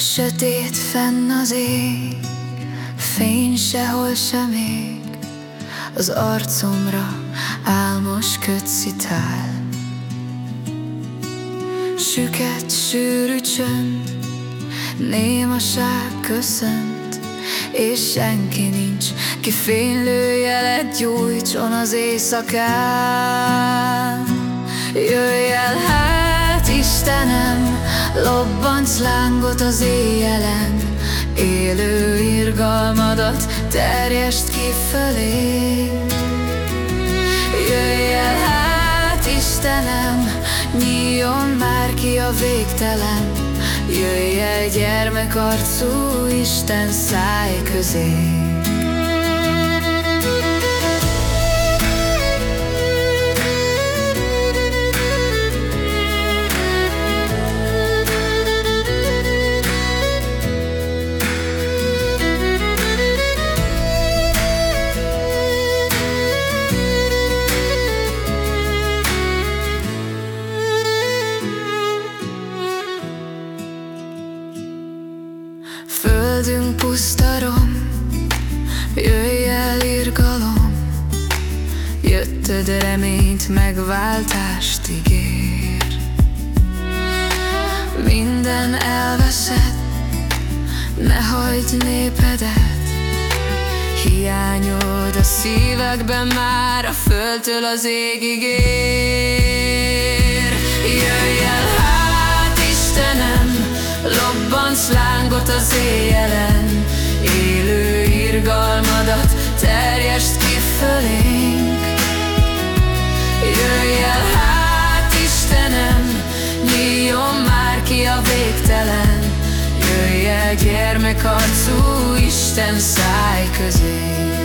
Sötét fenn az ég, fény sehol sem ég, Az arcomra álmos kötszitál. Süket, sűrű csönd, némaság köszönt, És senki nincs, ki fénylő jelet gyújtson az éjszakán. Jöjj el Istenem, Lobbantsz lángot az éjjelen Élő irgalmadat terjeszt fölé. Jöjj el hát, Istenem, nyíljon már ki a végtelen Jöjj el gyermekarcú Isten száj közé Földünk pusztarom, jöjj el irgalom, Jötted reményt, megváltást ígér. Minden elveszett, ne hagyd népedet, Hiányod a szívekben már, a földtől az égig ér. Jöjj el az éjjelen. Élő irgalmadat terjeszt ki fölénk. Jöjj el hát Istenem, nyíljon már ki a végtelen. Jöjj el gyermekarcú Isten száj közé